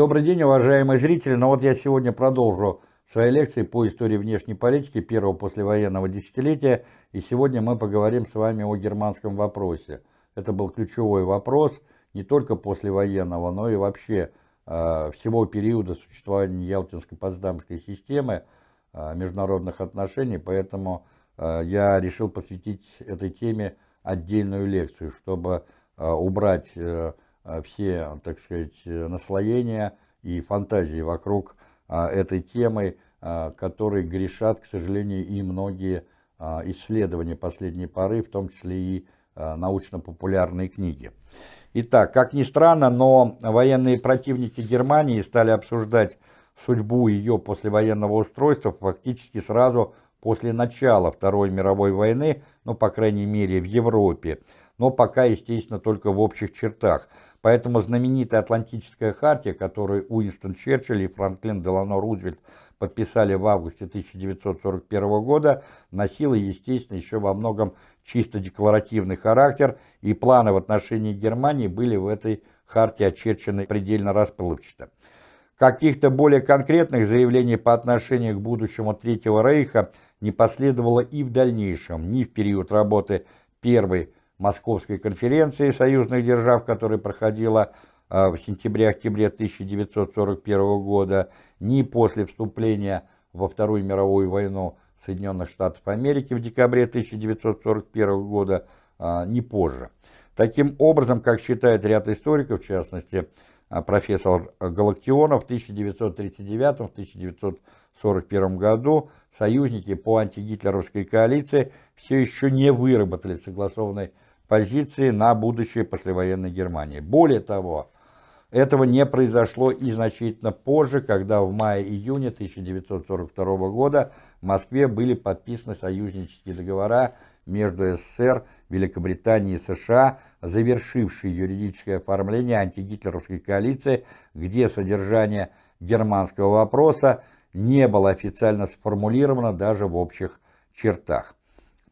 Добрый день, уважаемые зрители. Ну вот я сегодня продолжу свои лекции по истории внешней политики первого послевоенного десятилетия. И сегодня мы поговорим с вами о германском вопросе. Это был ключевой вопрос не только послевоенного, но и вообще э, всего периода существования Ялтинско-Потсдамской системы э, международных отношений. Поэтому э, я решил посвятить этой теме отдельную лекцию, чтобы э, убрать... Э, Э, все, так сказать, наслоения и фантазии вокруг э, этой темы, э, которые грешат, к сожалению, и многие исследования последней поры, в том числе и научно-популярные книги. Итак, как ни странно, но военные противники Германии стали обсуждать судьбу ее послевоенного устройства фактически сразу после начала Второй мировой войны, ну, по крайней мере, в Европе, но пока, естественно, только в общих чертах – Поэтому знаменитая Атлантическая хартия, которую Уинстон Черчилль и Франклин Делано Рузвельт подписали в августе 1941 года, носила, естественно, еще во многом чисто декларативный характер, и планы в отношении Германии были в этой хартии очерчены предельно расплывчато. Каких-то более конкретных заявлений по отношению к будущему Третьего Рейха не последовало и в дальнейшем, ни в период работы Первой Московской конференции союзных держав, которая проходила а, в сентябре-октябре 1941 года, ни после вступления во Вторую мировую войну Соединенных Штатов Америки в декабре 1941 года, а, ни позже. Таким образом, как считает ряд историков, в частности, а, профессор Галактионов, в 1939-1941 году союзники по антигитлеровской коалиции все еще не выработали согласованной позиции на будущее послевоенной Германии. Более того, этого не произошло и значительно позже, когда в мае-июне 1942 года в Москве были подписаны союзнические договора между СССР, Великобританией и США, завершившие юридическое оформление антигитлеровской коалиции, где содержание германского вопроса не было официально сформулировано даже в общих чертах.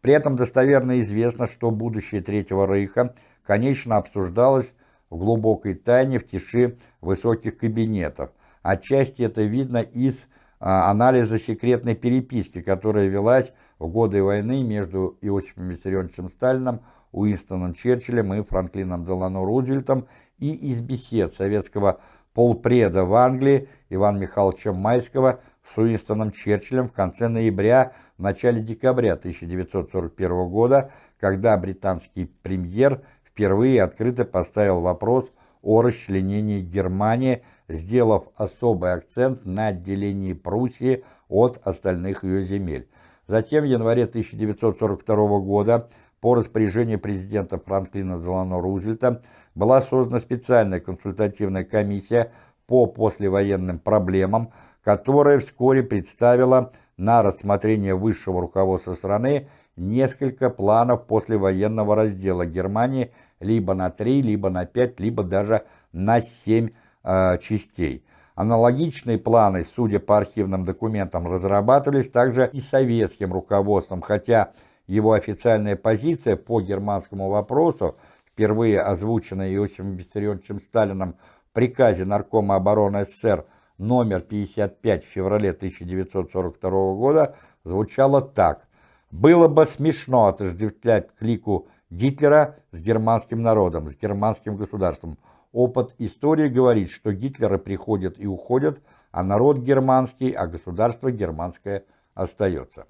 При этом достоверно известно, что будущее Третьего Рейха, конечно, обсуждалось в глубокой тайне в тиши высоких кабинетов. Отчасти это видно из а, анализа секретной переписки, которая велась в годы войны между Иосифом Виссарионовичем Сталином, Уинстоном Черчиллем и Франклином Делано Рузвельтом и из бесед советского полпреда в Англии Ивана Михайловича Майского с Уинстоном Черчиллем в конце ноября, в начале декабря 1941 года, когда британский премьер впервые открыто поставил вопрос о расчленении Германии, сделав особый акцент на отделении Пруссии от остальных ее земель. Затем в январе 1942 года по распоряжению президента Франклина Делано Рузвельта была создана специальная консультативная комиссия по послевоенным проблемам, которая вскоре представила на рассмотрение высшего руководства страны несколько планов послевоенного раздела Германии либо на три, либо на пять, либо даже на семь э, частей. Аналогичные планы, судя по архивным документам, разрабатывались также и советским руководством, хотя его официальная позиция по германскому вопросу, впервые озвученная Иосифом Виссарионовичем Сталином в приказе Наркома обороны СССр номер 55 в феврале 1942 года звучало так. «Было бы смешно отождествлять клику Гитлера с германским народом, с германским государством. Опыт истории говорит, что Гитлеры приходят и уходят, а народ германский, а государство германское остается».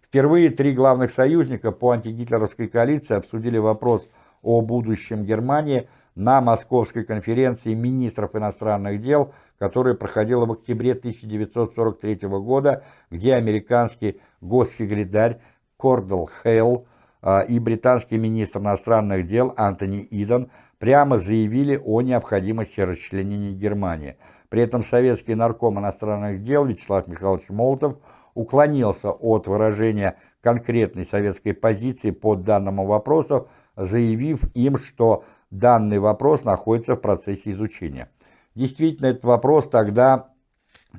Впервые три главных союзника по антигитлеровской коалиции обсудили вопрос о будущем Германии на Московской конференции министров иностранных дел, которая проходила в октябре 1943 года, где американский госсекретарь Кордел Хейл а, и британский министр иностранных дел Антони Иден прямо заявили о необходимости расчленения Германии. При этом советский нарком иностранных дел Вячеслав Михайлович Молотов уклонился от выражения конкретной советской позиции по данному вопросу, заявив им, что данный вопрос находится в процессе изучения. Действительно, этот вопрос тогда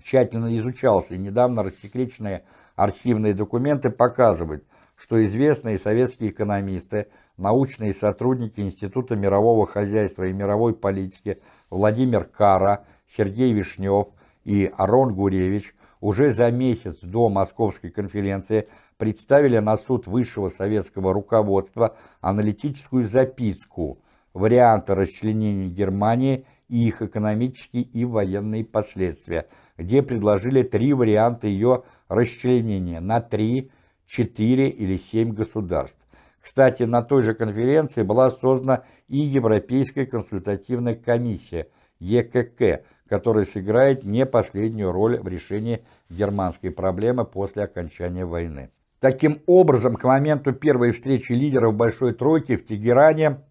тщательно изучался, и недавно рассекреченные архивные документы показывают, что известные советские экономисты, научные сотрудники Института мирового хозяйства и мировой политики Владимир Кара, Сергей Вишнев и Арон Гуревич уже за месяц до Московской конференции представили на суд высшего советского руководства аналитическую записку «Варианты расчленения Германии и их экономические и военные последствия», где предложили три варианта ее расчленения на три, четыре или семь государств. Кстати, на той же конференции была создана и Европейская консультативная комиссия ЕКК, которая сыграет не последнюю роль в решении германской проблемы после окончания войны. Таким образом, к моменту первой встречи лидеров Большой Тройки в Тегеране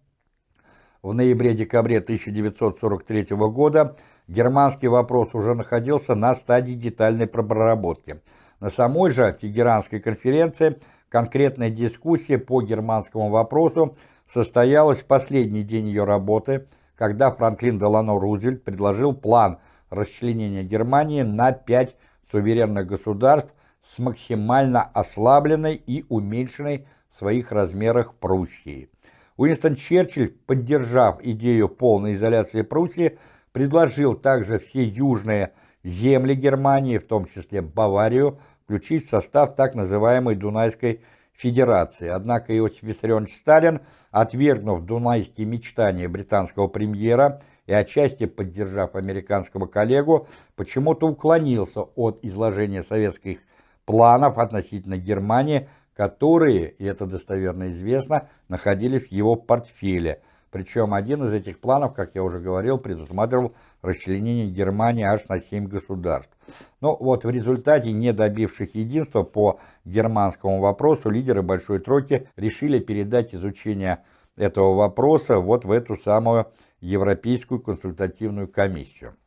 в ноябре-декабре 1943 года германский вопрос уже находился на стадии детальной проработки. На самой же Тегеранской конференции конкретная дискуссия по германскому вопросу состоялась в последний день ее работы – когда Франклин Делано Рузвельт предложил план расчленения Германии на пять суверенных государств с максимально ослабленной и уменьшенной в своих размерах Пруссией. Уинстон Черчилль, поддержав идею полной изоляции Пруссии, предложил также все южные земли Германии, в том числе Баварию, включить в состав так называемой Дунайской Федерации. Однако Иосиф Виссарионович Сталин, отвергнув дунайские мечтания британского премьера и отчасти поддержав американского коллегу, почему-то уклонился от изложения советских планов относительно Германии, которые, и это достоверно известно, находились в его портфеле. Причем один из этих планов, как я уже говорил, предусматривал расчленение Германии аж на семь государств. Но вот в результате, не добивших единства по германскому вопросу, лидеры Большой Тройки решили передать изучение этого вопроса вот в эту самую Европейскую консультативную комиссию.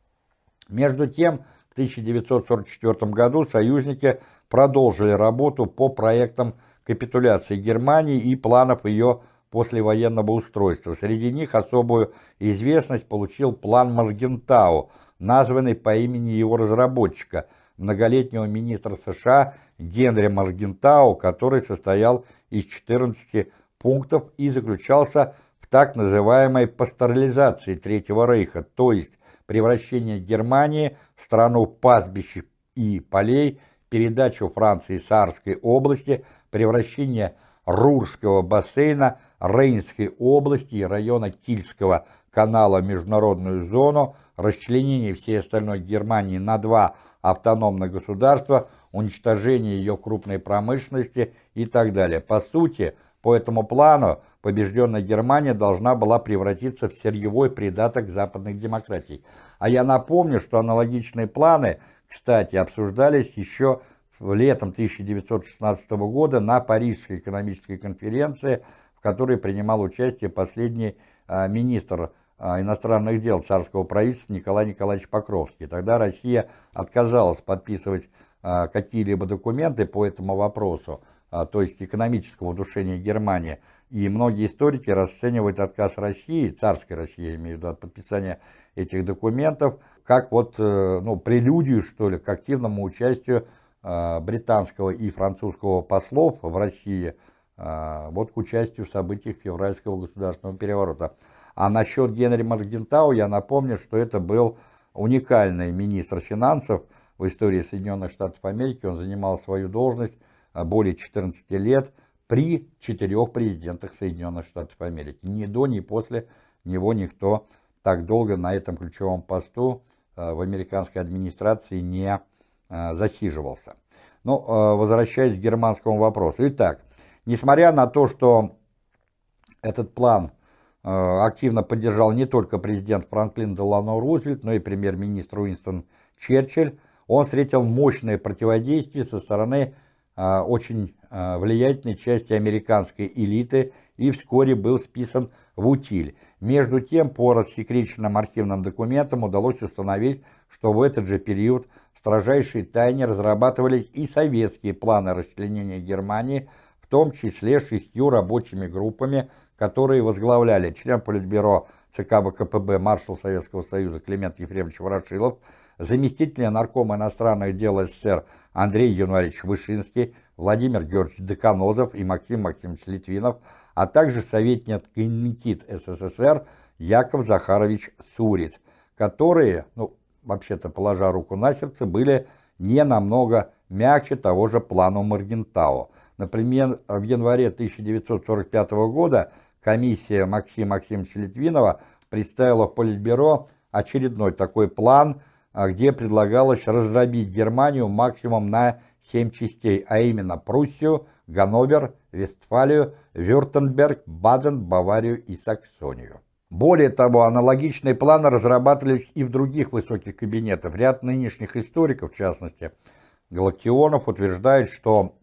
Между тем, в 1944 году союзники продолжили работу по проектам капитуляции Германии и планов ее послевоенного устройства. Среди них особую известность получил план Маргентау, названный по имени его разработчика, многолетнего министра США Генри Маргентау, который состоял из 14 пунктов и заключался в так называемой пасторализации Третьего Рейха, то есть превращение Германии в страну пастбищ и полей, передачу Франции Саарской области, превращение Рурского бассейна, Рейнской области и района Кильского канала в международную зону, расчленение всей остальной Германии на два автономных государства, уничтожение ее крупной промышленности и так далее. По сути, по этому плану побежденная Германия должна была превратиться в сырьевой придаток западных демократий. А я напомню, что аналогичные планы, кстати, обсуждались еще летом 1916 года на Парижской экономической конференции, в которой принимал участие последний а, министр а, иностранных дел царского правительства Николай Николаевич Покровский. Тогда Россия отказалась подписывать а, какие-либо документы по этому вопросу, то есть экономического удушения Германии. И многие историки расценивают отказ России, царской России, я имею в виду, от подписания этих документов, как вот, э, ну, прелюдию, что ли, к активному участию Э, британского и французского послов в России э, вот к участию в событиях февральского государственного переворота. А насчет Генри Маргентау я напомню, что это был уникальный министр финансов в истории Соединенных Штатов Америки. Он занимал свою должность более 14 лет при четырех президентах Соединенных Штатов Америки. Ни до, ни после него никто так долго на этом ключевом посту в американской администрации не Э, засиживался. Э, возвращаясь к германскому вопросу. Итак, несмотря на то, что этот план активно поддержал не только президент Франклин Делано Рузвельт, но и премьер-министр Уинстон Черчилль, он встретил мощное противодействие со стороны очень влиятельной части американской элиты и вскоре был списан в утиль. Между тем, по рассекреченным архивным документам удалось установить, что в этот же период строжайшей тайне разрабатывались и советские планы расчленения Германии, в том числе шестью рабочими группами, которые возглавляли член Политбюро ЦК ВКПБ маршал Советского Союза Климент Ефремович Ворошилов, заместитель наркома иностранных дел СССР Андрей Януаревич Вышинский, Владимир Георгиевич Деканозов и Максим Максимович Литвинов, а также советник НИКИТ СССР Яков Захарович Суриц, которые, ну, вообще-то, положа руку на сердце, были не намного мягче того же плана Маргентау. Например, в январе 1945 года комиссия Максима Максимовича Литвинова представила в Политбюро очередной такой план, где предлагалось раздробить Германию максимум на семь частей, а именно Пруссию, Ганновер, Вестфалию, Вюртемберг, Баден, Баварию и Саксонию. Более того, аналогичные планы разрабатывались и в других высоких кабинетах. Ряд нынешних историков, в частности, Галактионов, утверждает, что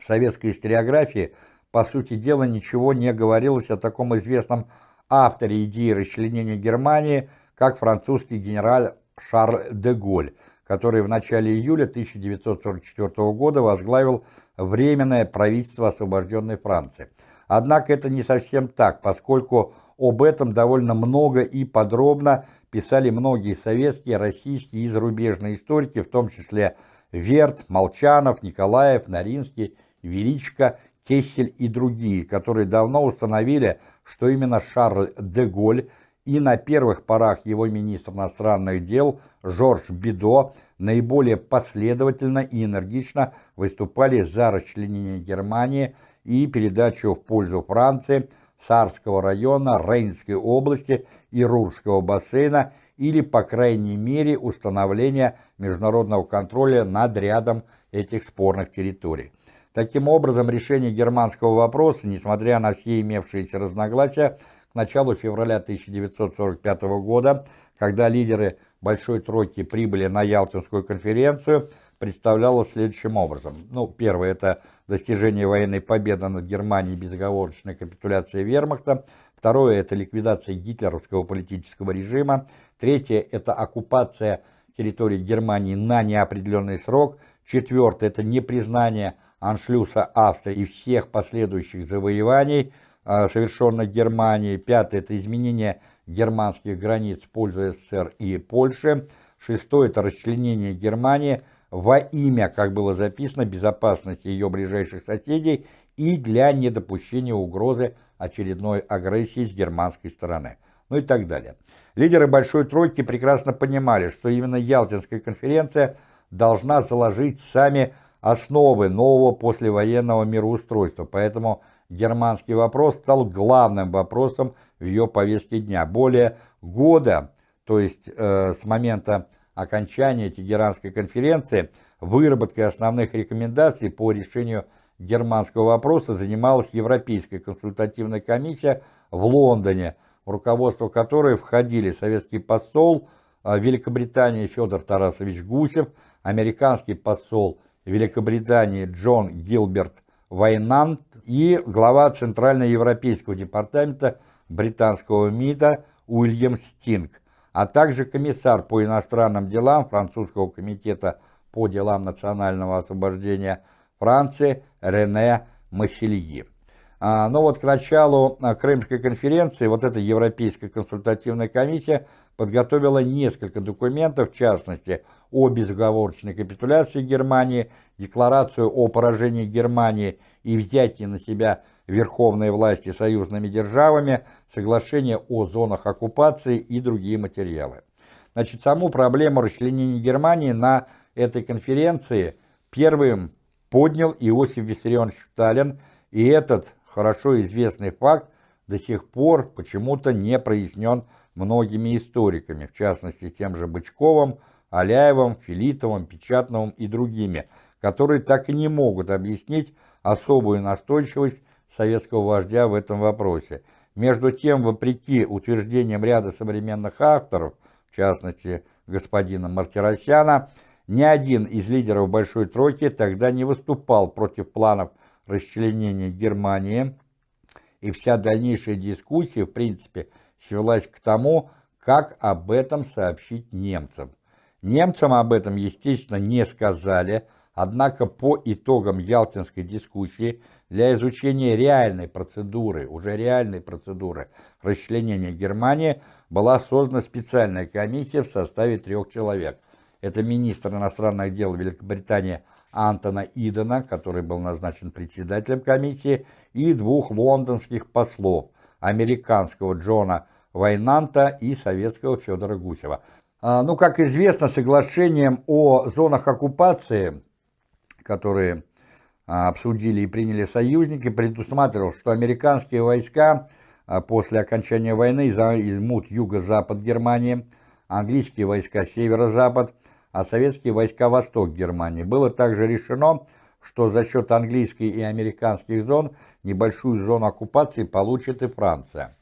в советской историографии, по сути дела, ничего не говорилось о таком известном авторе идеи расчленения Германии, как французский генераль Шарль де Голь, который в начале июля 1944 года возглавил Временное правительство освобожденной Франции. Однако это не совсем так, поскольку об этом довольно много и подробно писали многие советские, российские и зарубежные историки, в том числе Верт, Молчанов, Николаев, Наринский, Величко, Кессель и другие, которые давно установили, что именно Шарль де Голь и на первых порах его министр иностранных дел Жорж Бидо наиболее последовательно и энергично выступали за расчленение Германии и передачу в пользу Франции – Сарского района, Рейнской области и Рурского бассейна или, по крайней мере, установление международного контроля над рядом этих спорных территорий. Таким образом, решение германского вопроса, несмотря на все имевшиеся разногласия, началу февраля 1945 года, когда лидеры Большой Тройки прибыли на Ялтинскую конференцию – представлялось следующим образом. Ну, первое – это достижение военной победы над Германией, безоговорочная капитуляция вермахта. Второе – это ликвидация гитлеровского политического режима. Третье – это оккупация территории Германии на неопределенный срок. Четвертое – это непризнание аншлюса Австрии и всех последующих завоеваний, совершенных Германией. Пятое – это изменение германских границ в пользу СССР и Польши. Шестое – это расчленение Германии – во имя, как было записано, безопасности ее ближайших соседей и для недопущения угрозы очередной агрессии с германской стороны. Ну и так далее. Лидеры Большой Тройки прекрасно понимали, что именно Ялтинская конференция должна заложить сами основы нового послевоенного мироустройства, поэтому германский вопрос стал главным вопросом в ее повестке дня. Более года, то есть э, с момента окончания Тегеранской конференции выработкой основных рекомендаций по решению германского вопроса занималась Европейская консультативная комиссия в Лондоне, в руководство которой входили советский посол а, Великобритании Федор Тарасович Гусев, американский посол Великобритании Джон Гилберт Вайнант и глава Центральноевропейского департамента британского МИДа Уильям Стинг а также комиссар по иностранным делам французского комитета по делам национального освобождения Франции Рене Массельи. А, но вот к началу а, Крымской конференции вот эта Европейская консультативная комиссия подготовила несколько документов, в частности, о безоговорочной капитуляции Германии, декларацию о поражении Германии и взятии на себя верховной власти союзными державами, соглашение о зонах оккупации и другие материалы. Значит, саму проблему расчленения Германии на этой конференции первым поднял Иосиф Виссарионович Сталин, и этот хорошо известный факт до сих пор почему-то не прояснен многими историками, в частности тем же Бычковым, Аляевым, Филитовым, Печатновым и другими, которые так и не могут объяснить особую настойчивость советского вождя в этом вопросе. Между тем, вопреки утверждениям ряда современных авторов, в частности господина Мартиросяна, ни один из лидеров Большой Тройки тогда не выступал против планов расчленения Германии, и вся дальнейшая дискуссия, в принципе, свелась к тому, как об этом сообщить немцам. Немцам об этом, естественно, не сказали, однако по итогам Ялтинской дискуссии для изучения реальной процедуры, уже реальной процедуры расчленения Германии была создана специальная комиссия в составе трех человек. Это министр иностранных дел Великобритании Антона Идена, который был назначен председателем комиссии, и двух лондонских послов, американского Джона Вайнанта и советского Федора Гусева. А, ну, как известно, соглашением о зонах оккупации, которые а, обсудили и приняли союзники, предусматривал, что американские войска а, после окончания войны займут юго-запад Германии, английские войска северо-запад, а советские войска восток Германии. Было также решено, что за счет английской и американских зон небольшую зону оккупации получит и Франция.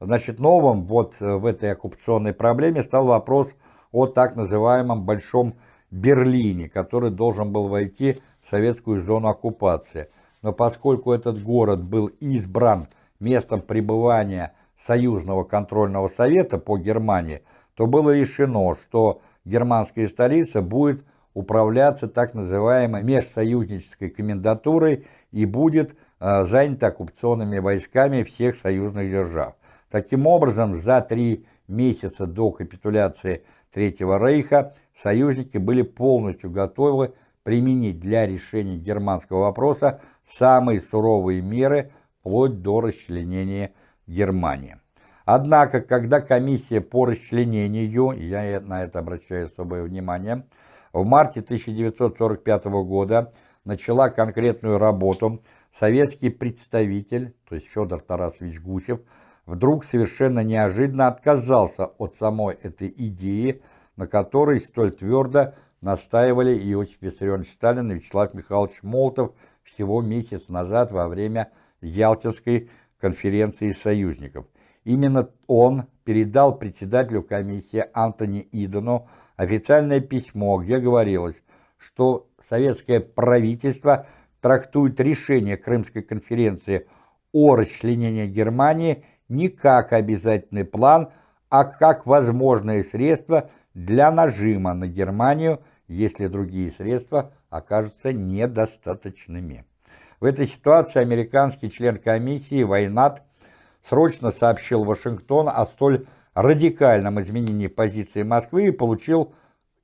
Значит, новым вот в этой оккупационной проблеме стал вопрос о так называемом Большом Берлине, который должен был войти советскую зону оккупации. Но поскольку этот город был избран местом пребывания Союзного контрольного совета по Германии, то было решено, что германская столица будет управляться так называемой межсоюзнической комендатурой и будет э, занята оккупационными войсками всех союзных держав. Таким образом, за три месяца до капитуляции Третьего Рейха союзники были полностью готовы применить для решения германского вопроса самые суровые меры вплоть до расчленения Германии. Однако, когда комиссия по расчленению, я на это обращаю особое внимание, в марте 1945 года начала конкретную работу, советский представитель, то есть Федор Тарасович Гусев, вдруг совершенно неожиданно отказался от самой этой идеи, на которой столь твердо настаивали Иосиф Виссарионович Сталин и Вячеслав Михайлович Молотов всего месяц назад во время Ялтинской конференции союзников. Именно он передал председателю комиссии Антони Идону официальное письмо, где говорилось, что советское правительство трактует решение Крымской конференции о расчленении Германии не как обязательный план, а как возможное средство для нажима на Германию, если другие средства окажутся недостаточными. В этой ситуации американский член комиссии Вайнат срочно сообщил Вашингтон о столь радикальном изменении позиции Москвы и получил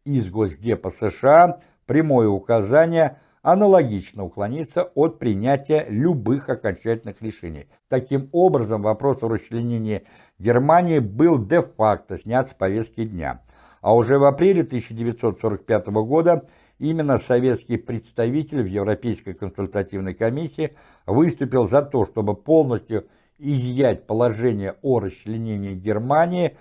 из Госдепа США прямое указание аналогично уклониться от принятия любых окончательных решений. Таким образом, вопрос о расчленении Германии был де-факто снят с повестки дня. А уже в апреле 1945 года именно советский представитель в Европейской консультативной комиссии выступил за то, чтобы полностью изъять положение о расчленении Германии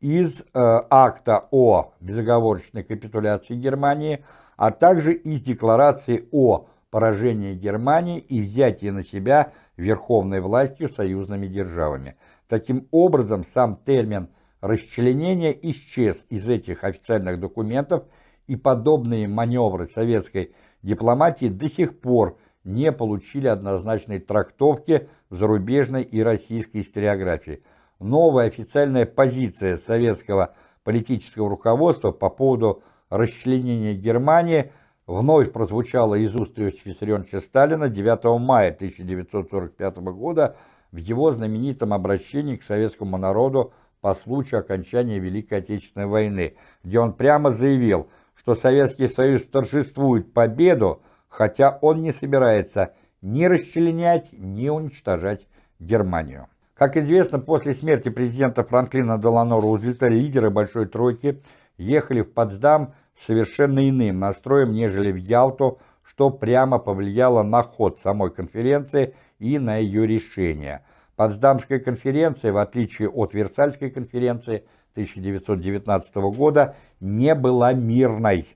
из э, акта о безоговорочной капитуляции Германии, а также из декларации о поражении Германии и взятии на себя верховной властью союзными державами. Таким образом, сам термин расчленения исчез из этих официальных документов, и подобные маневры советской дипломатии до сих пор не получили однозначной трактовки в зарубежной и российской историографии. Новая официальная позиция советского политического руководства по поводу расчленения Германии вновь прозвучала из уст Иосифа Сталина 9 мая 1945 года в его знаменитом обращении к советскому народу по случаю окончания Великой Отечественной войны, где он прямо заявил, что Советский Союз торжествует победу, хотя он не собирается ни расчленять, ни уничтожать Германию. Как известно, после смерти президента Франклина Делано Рузвельта лидеры Большой Тройки ехали в Потсдам совершенно иным настроем, нежели в Ялту, что прямо повлияло на ход самой конференции и на ее решение. Потсдамская конференция, в отличие от Версальской конференции 1919 года, не была мирной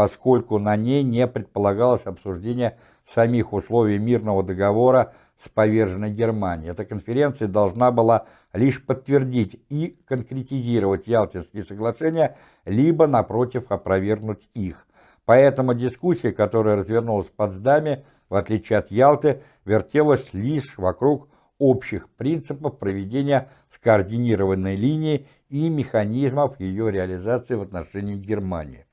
поскольку на ней не предполагалось обсуждение самих условий мирного договора с поверженной Германией. Эта конференция должна была лишь подтвердить и конкретизировать Ялтинские соглашения, либо, напротив, опровергнуть их. Поэтому дискуссия, которая развернулась в Потсдаме, в отличие от Ялты, вертелась лишь вокруг общих принципов проведения скоординированной линии и механизмов ее реализации в отношении Германии.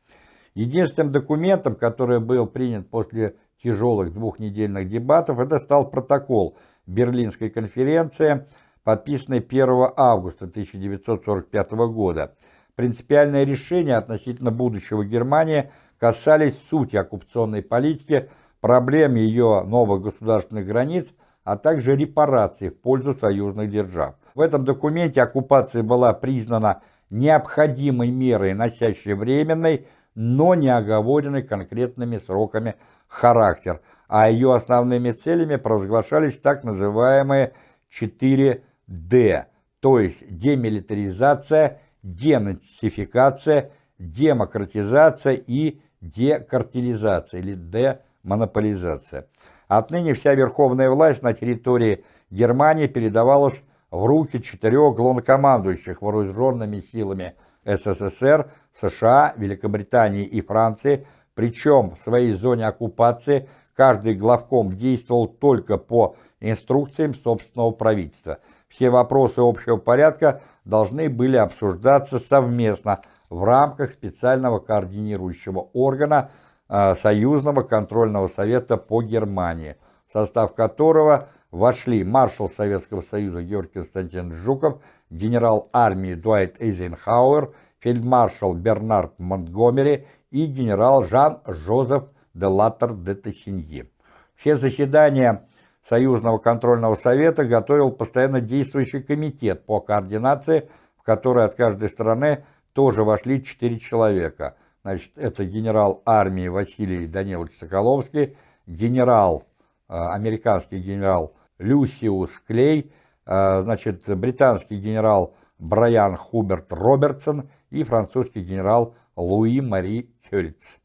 Единственным документом, который был принят после тяжелых двухнедельных дебатов, это стал протокол Берлинской конференции, подписанный 1 августа 1945 года. Принципиальные решения относительно будущего Германии касались сути оккупационной политики, проблем ее новых государственных границ, а также репараций в пользу союзных держав. В этом документе оккупация была признана необходимой мерой, носящей временной, но не оговоренной конкретными сроками характер, а ее основными целями провозглашались так называемые 4D, то есть демилитаризация, денацификация, демократизация и декартилизация или демонополизация. Отныне вся верховная власть на территории Германии передавалась в руки четырех главнокомандующих вооруженными силами СССР, США, Великобритании и Франции, причем в своей зоне оккупации каждый главком действовал только по инструкциям собственного правительства. Все вопросы общего порядка должны были обсуждаться совместно в рамках специального координирующего органа э, Союзного контрольного совета по Германии, в состав которого вошли маршал Советского Союза Георгий Константинович Жуков, генерал армии Дуайт Эйзенхауэр, фельдмаршал Бернард Монтгомери и генерал Жан-Жозеф де Латтер де Тессиньи. Все заседания Союзного контрольного совета готовил постоянно действующий комитет по координации, в который от каждой страны тоже вошли четыре человека. Значит, это генерал армии Василий Данилович Соколовский, генерал, э, американский генерал Люсиус Клей, э, значит, британский генерал Брайан Хуберт Робертсон и французский генерал Луи Мари Кёльц.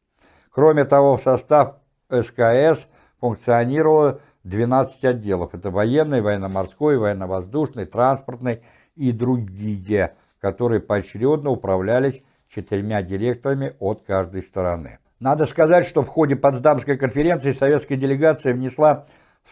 Кроме того, в состав СКС функционировало 12 отделов. Это военный, военно-морской, военно-воздушный, транспортный и другие, которые поочередно управлялись четырьмя директорами от каждой стороны. Надо сказать, что в ходе Потсдамской конференции советская делегация внесла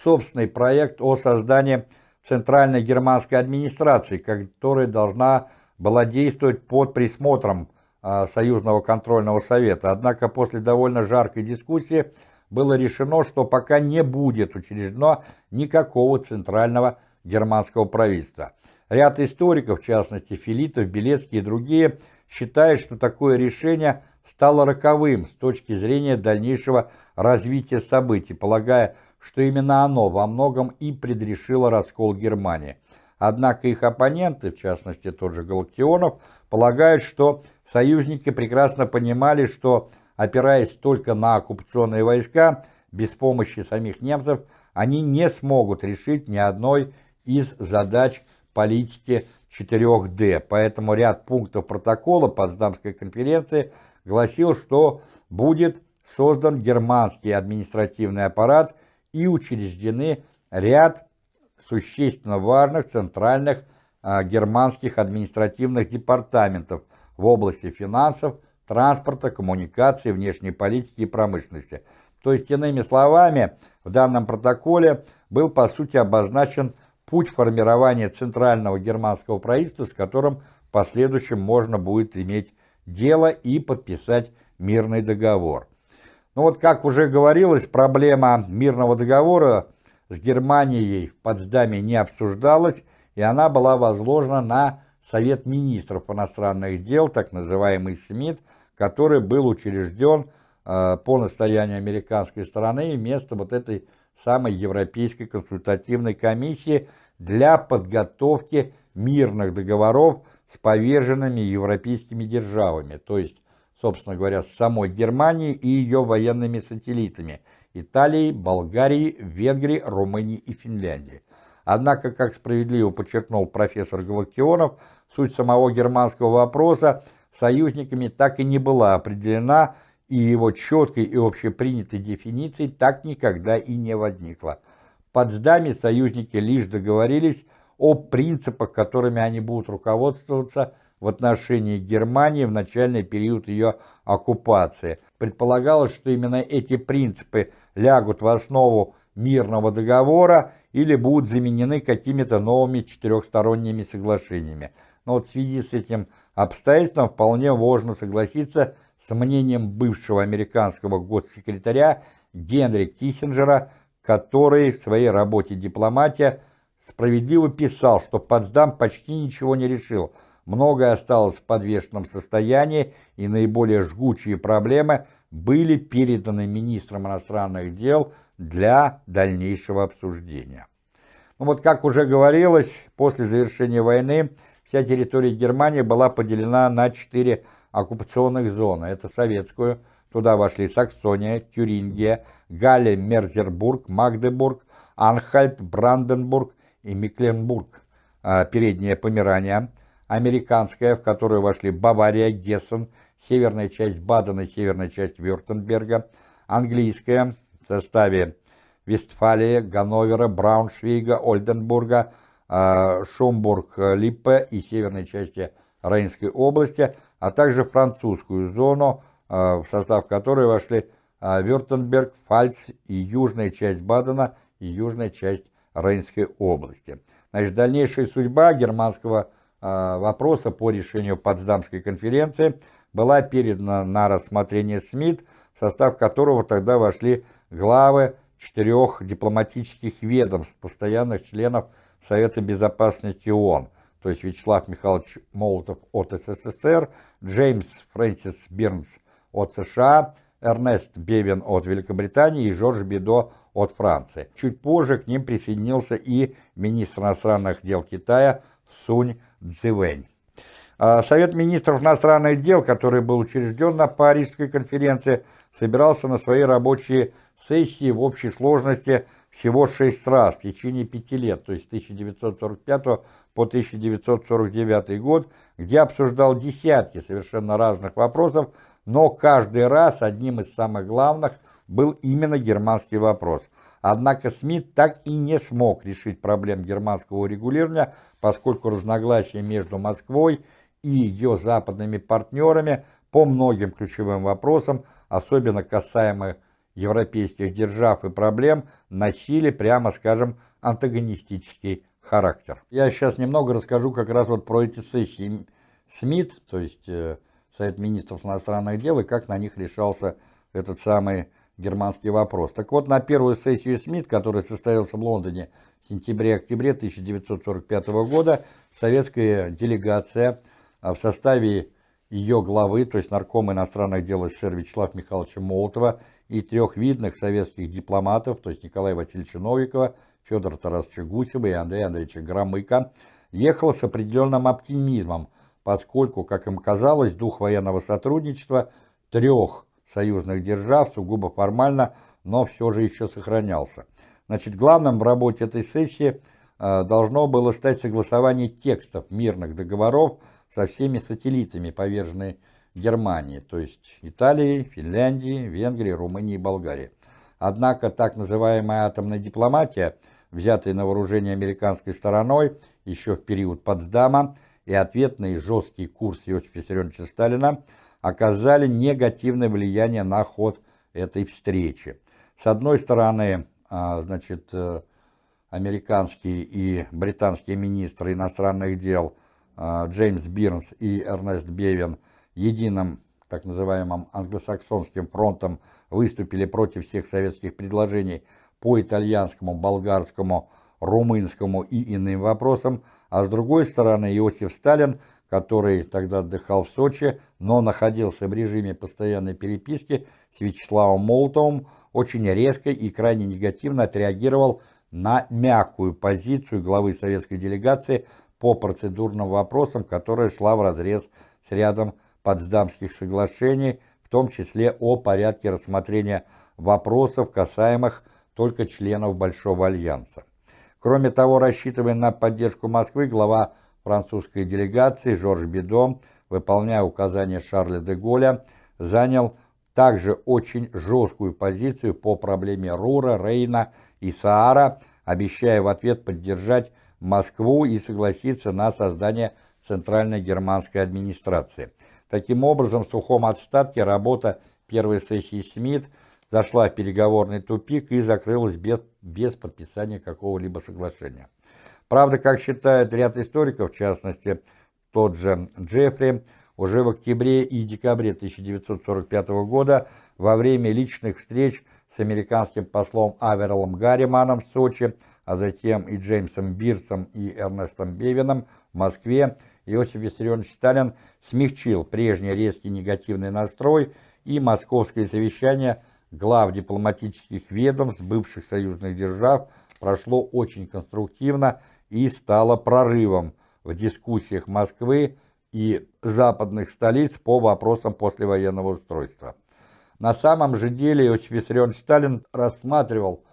собственный проект о создании Центральной германской администрации, которая должна была действовать под присмотром э, Союзного контрольного совета. Однако после довольно жаркой дискуссии было решено, что пока не будет учреждено никакого центрального германского правительства. Ряд историков, в частности Филитов, Белецкий и другие, считают, что такое решение стало роковым с точки зрения дальнейшего развития событий, полагая, что именно оно во многом и предрешило раскол Германии. Однако их оппоненты, в частности тот же Галактионов, полагают, что союзники прекрасно понимали, что, опираясь только на оккупационные войска, без помощи самих немцев, они не смогут решить ни одной из задач политики 4D. Поэтому ряд пунктов протокола Потсдамской конференции гласил, что будет создан германский административный аппарат – и учреждены ряд существенно важных центральных а, германских административных департаментов в области финансов, транспорта, коммуникации, внешней политики и промышленности. То есть, иными словами, в данном протоколе был по сути обозначен путь формирования центрального германского правительства, с которым в последующем можно будет иметь дело и подписать мирный договор. Но ну вот, как уже говорилось, проблема мирного договора с Германией в Потсдаме не обсуждалась, и она была возложена на Совет министров иностранных дел, так называемый СМИТ, который был учрежден э, по настоянию американской стороны вместо вот этой самой Европейской консультативной комиссии для подготовки мирных договоров с поверженными европейскими державами, то есть собственно говоря, с самой Германией и ее военными сателлитами – Италией, Болгарией, Венгрией, Румынией и Финляндией. Однако, как справедливо подчеркнул профессор Галактионов, суть самого германского вопроса союзниками так и не была определена, и его четкой и общепринятой дефиниции так никогда и не возникло. Потсдаме союзники лишь договорились о принципах, которыми они будут руководствоваться в отношении Германии в начальный период ее оккупации. Предполагалось, что именно эти принципы лягут в основу мирного договора или будут заменены какими-то новыми четырехсторонними соглашениями. Но вот в связи с этим обстоятельством вполне можно согласиться с мнением бывшего американского госсекретаря Генри Киссинджера, который в своей работе «Дипломатия» справедливо писал, что Потсдам почти ничего не решил, многое осталось в подвешенном состоянии, и наиболее жгучие проблемы были переданы министрам иностранных дел для дальнейшего обсуждения. Ну вот, как уже говорилось, после завершения войны вся территория Германии была поделена на четыре оккупационных зоны. Это советскую, туда вошли Саксония, Тюрингия, Галлия, Мерзербург, Магдебург, Анхальт, Бранденбург и Мекленбург, а, переднее Померания, американская, в которую вошли Бавария, Гессен, северная часть Бадена северная часть Вюртемберга, английская в составе Вестфалии, Ганновера, Брауншвейга, Ольденбурга, а, Шумбург-Липпе и северной части Рейнской области, а также французскую зону, в состав которой вошли а, Вюртемберг, Фальц и южная часть Бадена и южная часть Рейнской области. Значит, дальнейшая судьба германского вопроса по решению Потсдамской конференции была передана на рассмотрение СМИТ, в состав которого тогда вошли главы четырех дипломатических ведомств, постоянных членов Совета Безопасности ООН, то есть Вячеслав Михайлович Молотов от СССР, Джеймс Фрэнсис Бирнс от США, Эрнест Бевин от Великобритании и Жорж Бидо от Франции. Чуть позже к ним присоединился и министр иностранных дел Китая Сунь Цзивэнь. А Совет министров иностранных дел, который был учрежден на Парижской конференции, собирался на свои рабочие сессии в общей сложности всего шесть раз в течение пяти лет, то есть с 1945 по 1949 год, где обсуждал десятки совершенно разных вопросов, но каждый раз одним из самых главных был именно германский вопрос. Однако Смит так и не смог решить проблем германского регулирования, поскольку разногласия между Москвой и ее западными партнерами по многим ключевым вопросам, особенно касаемых европейских держав и проблем носили, прямо скажем, антагонистический характер. Я сейчас немного расскажу как раз вот про эти сессии СМИТ, то есть э, Совет министров иностранных дел, и как на них решался этот самый германский вопрос. Так вот, на первую сессию СМИТ, которая состоялась в Лондоне в сентябре-октябре 1945 года, советская делегация а, в составе ее главы, то есть наркома иностранных дел СССР Вячеслава Михайловича Молотова и трех видных советских дипломатов, то есть Николая Васильевича Новикова, Федора Тарасовича Гусева и Андрея Андреевича Громыка, ехал с определенным оптимизмом, поскольку, как им казалось, дух военного сотрудничества трех союзных держав сугубо формально, но все же еще сохранялся. Значит, главным в работе этой сессии э, должно было стать согласование текстов мирных договоров со всеми сателлитами поверженной Германии, то есть Италии, Финляндии, Венгрии, Румынии и Болгарии. Однако так называемая атомная дипломатия, взятая на вооружение американской стороной еще в период Потсдама, и ответный жесткий курс Иосифа Виссарионовича Сталина оказали негативное влияние на ход этой встречи. С одной стороны, а, значит, э, американские и британские министры иностранных дел а, Джеймс Бирнс и Эрнест Бевин – единым так называемым англосаксонским фронтом выступили против всех советских предложений по итальянскому, болгарскому, румынскому и иным вопросам, а с другой стороны Иосиф Сталин, который тогда отдыхал в Сочи, но находился в режиме постоянной переписки с Вячеславом Молотовым, очень резко и крайне негативно отреагировал на мягкую позицию главы советской делегации по процедурным вопросам, которая шла вразрез с рядом Потсдамских соглашений, в том числе о порядке рассмотрения вопросов, касаемых только членов Большого Альянса. Кроме того, рассчитывая на поддержку Москвы, глава французской делегации Жорж Бидо, выполняя указания Шарля де Голля, занял также очень жесткую позицию по проблеме Рура, Рейна и Саара, обещая в ответ поддержать Москву и согласиться на создание Центральной германской администрации. Таким образом, в сухом отстатке работа первой сессии СМИТ зашла в переговорный тупик и закрылась без, без подписания какого-либо соглашения. Правда, как считает ряд историков, в частности, тот же Джеффри, уже в октябре и декабре 1945 года во время личных встреч с американским послом Аверлом Гарриманом в Сочи, а затем и Джеймсом Бирсом и Эрнестом Бевином в Москве, Иосиф Виссарионович Сталин смягчил прежний резкий негативный настрой, и московское совещание глав дипломатических ведомств бывших союзных держав прошло очень конструктивно и стало прорывом в дискуссиях Москвы и западных столиц по вопросам послевоенного устройства. На самом же деле Иосиф Виссарионович Сталин рассматривал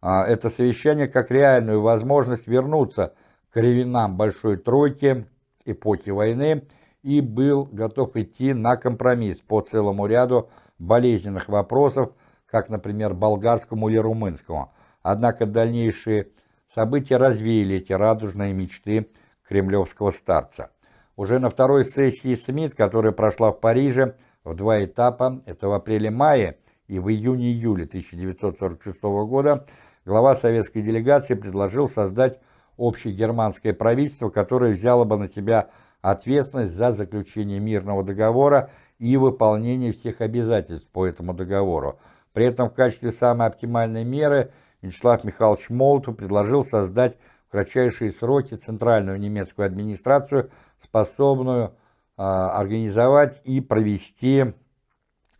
а, это совещание как реальную возможность вернуться к временам Большой Тройки, эпохи войны, и был готов идти на компромисс по целому ряду болезненных вопросов, как, например, болгарскому или румынскому. Однако дальнейшие события развеяли эти радужные мечты кремлевского старца. Уже на второй сессии СМИТ, которая прошла в Париже в два этапа, это в апреле-мае и в июне-июле 1946 года, глава советской делегации предложил создать общегерманское правительство, которое взяло бы на себя ответственность за заключение мирного договора и выполнение всех обязательств по этому договору. При этом в качестве самой оптимальной меры Вячеслав Михайлович Молотов предложил создать в кратчайшие сроки центральную немецкую администрацию, способную э, организовать и провести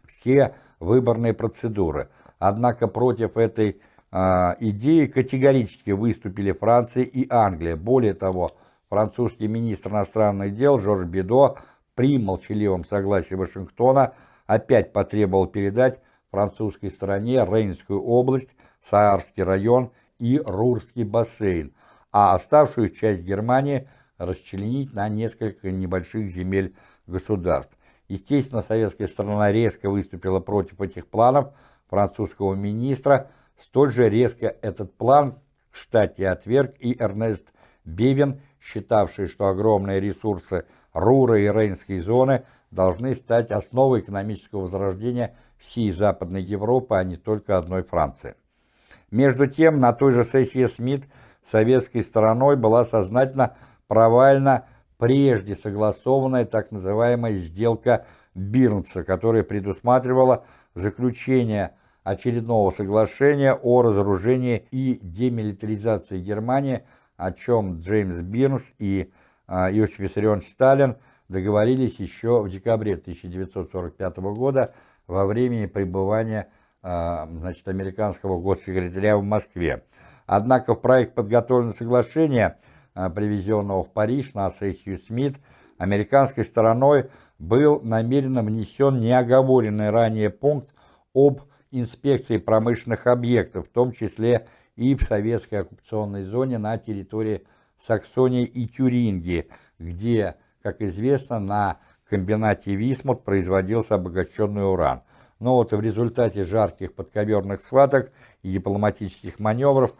все выборные процедуры. Однако против этой э, идеи категорически выступили Франция и Англия. Более того, французский министр иностранных дел Жорж Бедо при молчаливом согласии Вашингтона опять потребовал передать французской стороне Рейнскую область, Саарский район и Рурский бассейн, а оставшую часть Германии расчленить на несколько небольших земель государств. Естественно, советская сторона резко выступила против этих планов французского министра. Столь же резко этот план, кстати, отверг и Эрнест Бевин, считавший, что огромные ресурсы Рура и Рейнской зоны должны стать основой экономического возрождения всей Западной Европы, а не только одной Франции. Между тем, на той же сессии СМИТ советской стороной была сознательно провальна прежде согласованная так называемая сделка Бирнса, которая предусматривала заключение очередного соглашения о разоружении и демилитаризации Германии, о чем Джеймс Бирнс и Иосиф Виссарионович Сталин договорились еще в декабре 1945 года во время пребывания э, значит, американского госсекретаря в Москве. Однако в проект подготовлено соглашение, э, привезенного в Париж на сессию СМИТ, американской стороной был намеренно внесен неоговоренный ранее пункт об инспекции промышленных объектов, в том числе и в советской оккупационной зоне на территории Саксонии и Тюрингии, где, как известно, на комбинате Висмут производился обогащенный уран. Но вот в результате жарких подковерных схваток и дипломатических маневров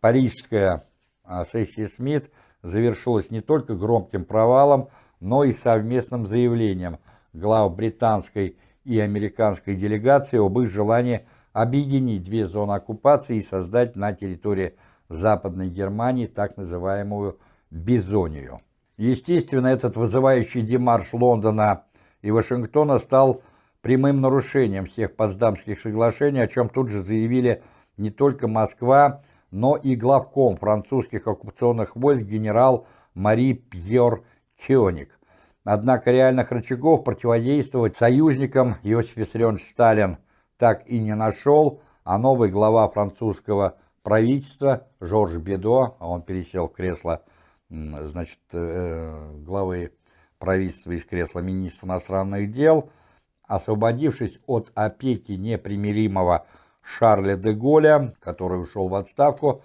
парижская а, сессия СМИТ завершилась не только громким провалом, но и совместным заявлением глав британской и американской делегации об их желании объединить две зоны оккупации и создать на территории Западной Германии так называемую «бизонию». Естественно, этот вызывающий демарш Лондона и Вашингтона стал прямым нарушением всех Потсдамских соглашений, о чем тут же заявили не только Москва, но и главком французских оккупационных войск генерал Мари Пьер Кёник. Однако реальных рычагов противодействовать союзникам Иосиф Виссарионович Сталин так и не нашел, а новый глава французского правительства Жорж Бедо, а он пересел в кресло значит, э, главы правительства из кресла министра иностранных дел, освободившись от опеки непримиримого Шарля де Голля, который ушел в отставку,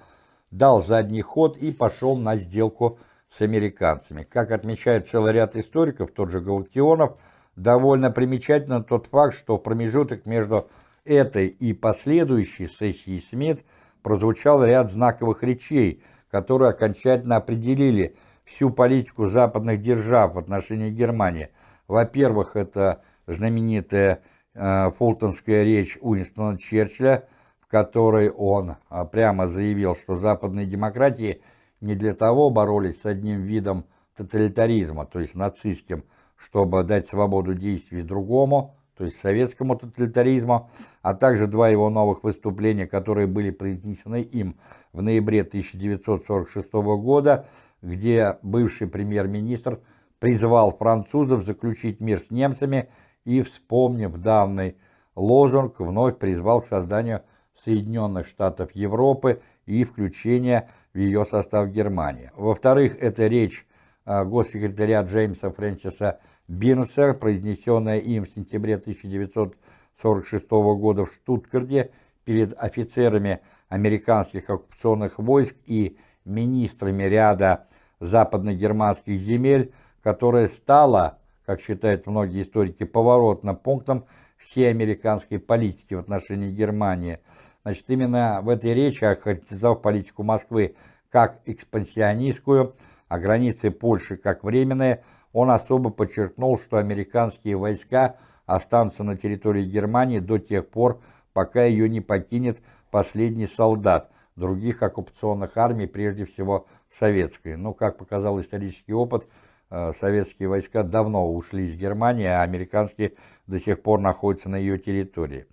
дал задний ход и пошел на сделку с американцами. Как отмечает целый ряд историков, тот же Галактионов, довольно примечательно тот факт, что промежуток между этой и последующей сессией СМИТ прозвучал ряд знаковых речей – которые окончательно определили всю политику западных держав в отношении Германии. Во-первых, это знаменитая э, фултонская речь Уинстона Черчилля, в которой он э, прямо заявил, что западные демократии не для того боролись с одним видом тоталитаризма, то есть нацистским, чтобы дать свободу действий другому, то есть советскому тоталитаризму, а также два его новых выступления, которые были произнесены им в ноябре 1946 года, где бывший премьер-министр призвал французов заключить мир с немцами и, вспомнив данный лозунг, вновь призвал к созданию Соединенных Штатов Европы и включения в ее состав Германии. Во-вторых, это речь а, госсекретаря Джеймса Фрэнсиса Бирнса, произнесенная им в сентябре 1946 года в Штутгарте перед офицерами американских оккупационных войск и министрами ряда западногерманских земель, которая стала, как считают многие историки, поворотным пунктом всей американской политики в отношении Германии. Значит, именно в этой речи, охарактеризовав политику Москвы как экспансионистскую, а границы Польши как временные, он особо подчеркнул, что американские войска останутся на территории Германии до тех пор, пока ее не покинет последний солдат других оккупационных армий, прежде всего советской. Но, как показал исторический опыт, э, советские войска давно ушли из Германии, а американские до сих пор находятся на ее территории.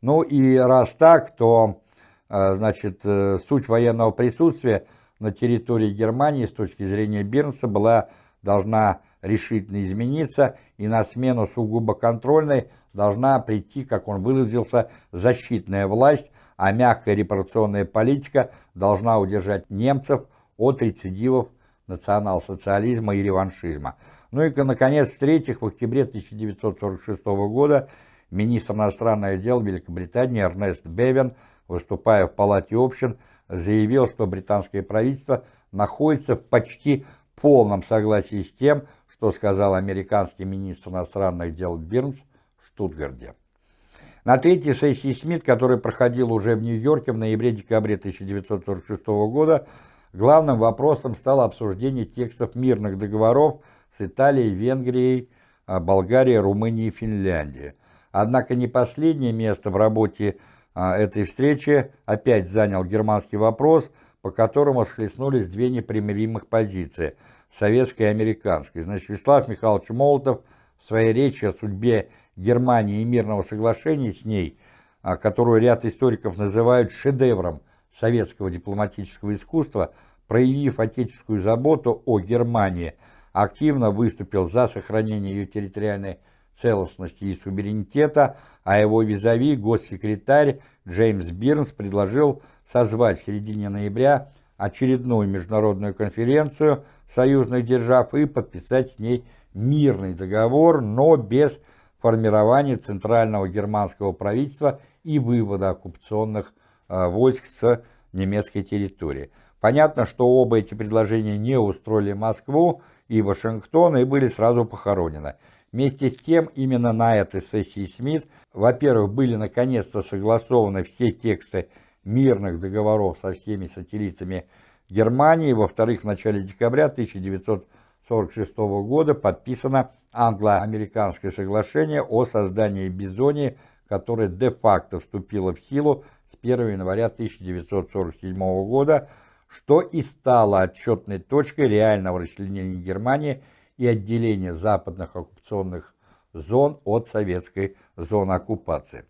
Ну и раз так, то, э, значит, э, суть военного присутствия – на территории Германии с точки зрения Бернса была должна решительно измениться, и на смену сугубо контрольной должна прийти, как он выразился, защитная власть, а мягкая репарационная политика должна удержать немцев от рецидивов национал-социализма и реваншизма. Ну и, наконец, в-третьих, в октябре 1946 года министр иностранных дел Великобритании Эрнест Бевен, выступая в Палате общин, заявил, что британское правительство находится в почти полном согласии с тем, что сказал американский министр иностранных дел Бирнс в Штутгарте. На третьей сессии СМИТ, которая проходила уже в Нью-Йорке в ноябре-декабре 1946 года, главным вопросом стало обсуждение текстов мирных договоров с Италией, Венгрией, а, Болгарией, Румынией и Финляндией. Однако не последнее место в работе а, этой встречи опять занял германский вопрос, по которому схлестнулись две непримиримых позиции – советская и американская. Значит, Вячеслав Михайлович Молотов в своей речи о судьбе Германии и мирного соглашения с ней, а, которую ряд историков называют шедевром советского дипломатического искусства, проявив отеческую заботу о Германии, активно выступил за сохранение ее территориальной целостности и суверенитета, а его визави, госсекретарь Джеймс Бирнс, предложил созвать в середине ноября очередную международную конференцию союзных держав и подписать с ней мирный договор, но без формирования центрального германского правительства и вывода оккупационных э, войск с немецкой территории. Понятно, что оба эти предложения не устроили Москву и Вашингтон и были сразу похоронены. Вместе с тем, именно на этой сессии СМИТ, во-первых, были наконец-то согласованы все тексты мирных договоров со всеми сателлитами Германии, во-вторых, в начале декабря 1946 года подписано англо-американское соглашение о создании Бизонии, которое де-факто вступило в силу с 1 января 1947 года, что и стало отчетной точкой реального расчленения Германии – и отделение западных оккупационных зон от советской зоны оккупации.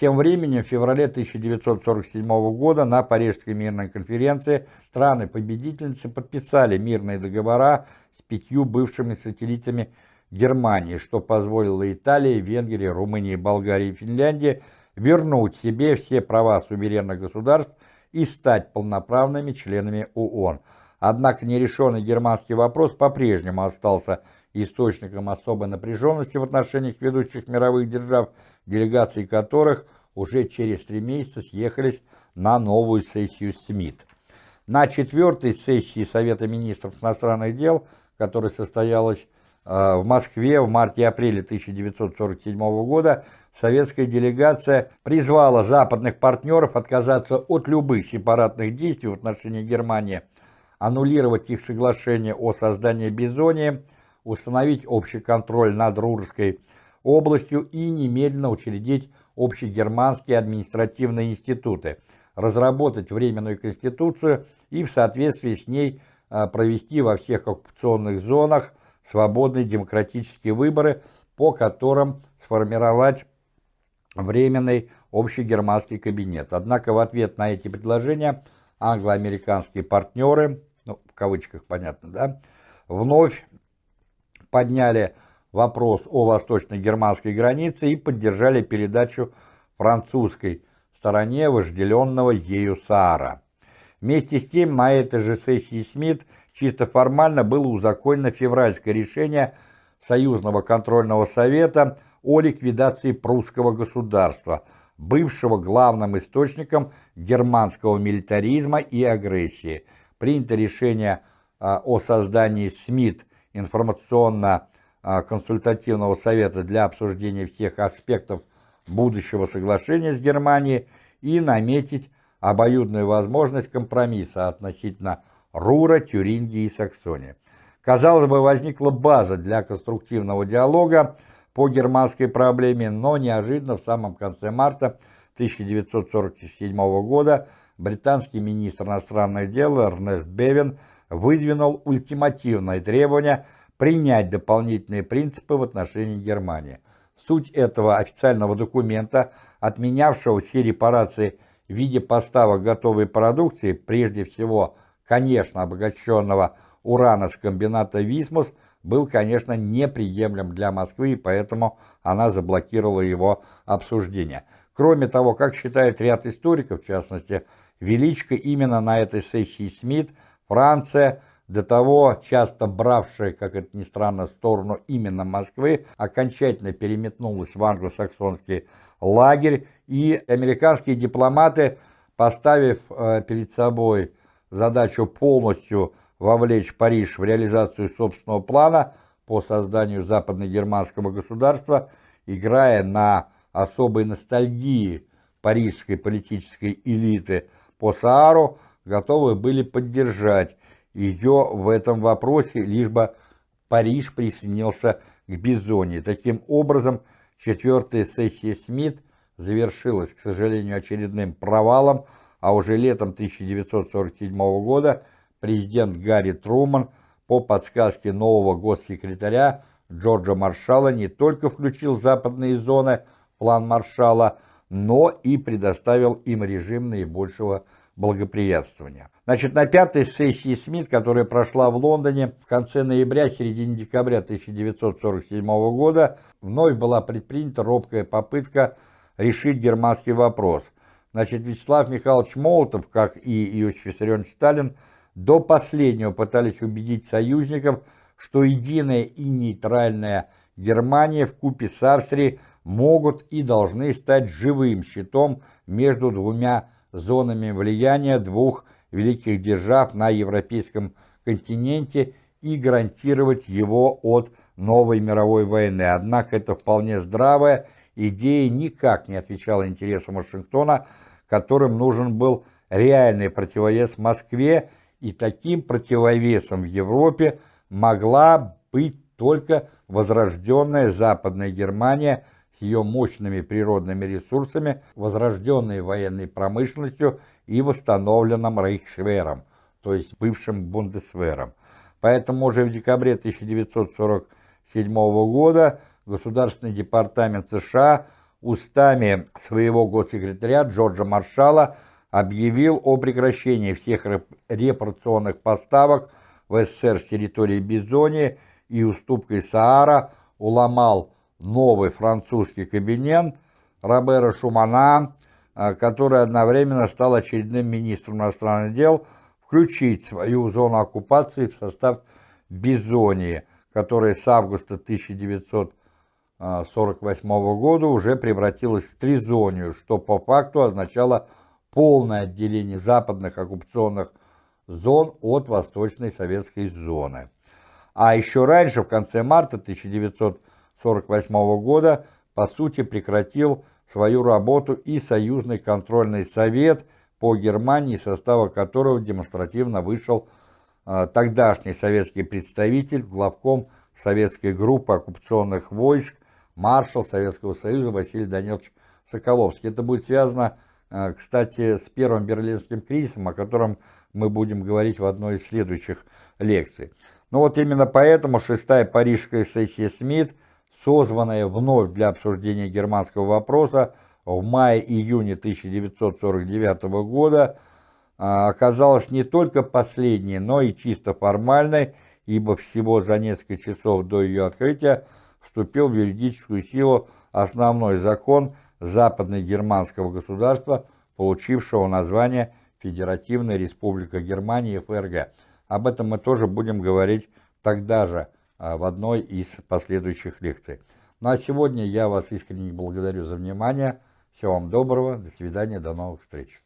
Тем временем, в феврале 1947 года на Парижской мирной конференции страны-победительницы подписали мирные договора с пятью бывшими сателлитами Германии, что позволило Италии, Венгрии, Румынии, Болгарии и Финляндии вернуть себе все права суверенных государств и стать полноправными членами ООН – Однако нерешенный германский вопрос по-прежнему остался источником особой напряженности в отношениях ведущих мировых держав, делегации которых уже через три месяца съехались на новую сессию СМИТ. На четвертой сессии Совета министров иностранных дел, которая состоялась э, в Москве в марте-апреле 1947 года, советская делегация призвала западных партнеров отказаться от любых сепаратных действий в отношении Германии – аннулировать их соглашение о создании Бизонии, установить общий контроль над Рурской областью и немедленно учредить общегерманские административные институты, разработать временную конституцию и в соответствии с ней а, провести во всех оккупационных зонах свободные демократические выборы, по которым сформировать временный общегерманский кабинет. Однако в ответ на эти предложения англо-американские партнеры, ну, в кавычках понятно, да, вновь подняли вопрос о восточно-германской границе и поддержали передачу французской стороне вожделенного ею Саара. Вместе с тем, на этой же сессии Смит чисто формально было узаконено февральское решение Союзного контрольного совета о ликвидации прусского государства, бывшего главным источником германского милитаризма и агрессии. Принято решение а, о создании СМИТ информационно-консультативного совета для обсуждения всех аспектов будущего соглашения с Германией и наметить обоюдную возможность компромисса относительно Рура, Тюрингии и Саксонии. Казалось бы, возникла база для конструктивного диалога по германской проблеме, но неожиданно в самом конце марта 1947 года британский министр иностранных дел Эрнест Бевин выдвинул ультимативное требование принять дополнительные принципы в отношении Германии. Суть этого официального документа, отменявшего все репарации в виде поставок готовой продукции, прежде всего, конечно, обогащенного урана с комбината «Висмус», был, конечно, неприемлем для Москвы, и поэтому она заблокировала его обсуждение. Кроме того, как считает ряд историков, в частности, Величко, именно на этой сессии СМИТ Франция, до того часто бравшая, как это ни странно, сторону именно Москвы, окончательно переметнулась в англосаксонский лагерь, и американские дипломаты, поставив э, перед собой задачу полностью вовлечь Париж в реализацию собственного плана по созданию западно-германского государства, играя на особой ностальгии парижской политической элиты по Саару, готовы были поддержать ее в этом вопросе, лишь бы Париж присоединился к Бизоне. Таким образом, четвертая сессия СМИТ завершилась, к сожалению, очередным провалом, а уже летом 1947 года президент Гарри Труман по подсказке нового госсекретаря Джорджа Маршалла не только включил западные зоны план Маршалла, но и предоставил им режим наибольшего благоприятствования. Значит, на пятой сессии СМИТ, которая прошла в Лондоне в конце ноября, середине декабря 1947 года, вновь была предпринята робкая попытка решить германский вопрос. Значит, Вячеслав Михайлович Молотов, как и Иосиф Виссарионович Сталин, до последнего пытались убедить союзников, что единая и нейтральная Германия в купе с Австрией могут и должны стать живым щитом между двумя зонами влияния двух великих держав на европейском континенте и гарантировать его от новой мировой войны. Однако это вполне здравая идея никак не отвечала интересам Вашингтона, которым нужен был реальный противовес Москве, и таким противовесом в Европе могла быть только возрожденная Западная Германия ее мощными природными ресурсами, возрожденной военной промышленностью и восстановленным Рейхсвером, то есть бывшим Бундесвером. Поэтому уже в декабре 1947 года Государственный департамент США устами своего госсекретаря Джорджа Маршалла объявил о прекращении всех репарационных поставок в СССР с территории Бизонии и уступкой Саара уломал новый французский кабинет Робера Шумана, а, который одновременно стал очередным министром иностранных дел, включить свою зону оккупации в состав Бизонии, которая с августа 1948 года уже превратилась в Тризонию, что по факту означало полное отделение западных оккупационных зон от восточной советской зоны. А еще раньше, в конце марта 1948 года, по сути прекратил свою работу и Союзный контрольный совет по Германии, состава которого демонстративно вышел э, тогдашний советский представитель, главком советской группы оккупационных войск, маршал Советского Союза Василий Данилович Соколовский. Это будет связано а, кстати, с первым берлинским кризисом, о котором мы будем говорить в одной из следующих лекций. Но вот именно поэтому шестая парижская сессия СМИТ созванная вновь для обсуждения германского вопроса в мае-июне 1949 года, а, оказалась не только последней, но и чисто формальной, ибо всего за несколько часов до ее открытия вступил в юридическую силу основной закон западно-германского государства, получившего название Федеративная Республика Германии ФРГ. Об этом мы тоже будем говорить тогда же, в одной из последующих лекций. Ну а сегодня я вас искренне благодарю за внимание. Всего вам доброго, до свидания, до новых встреч.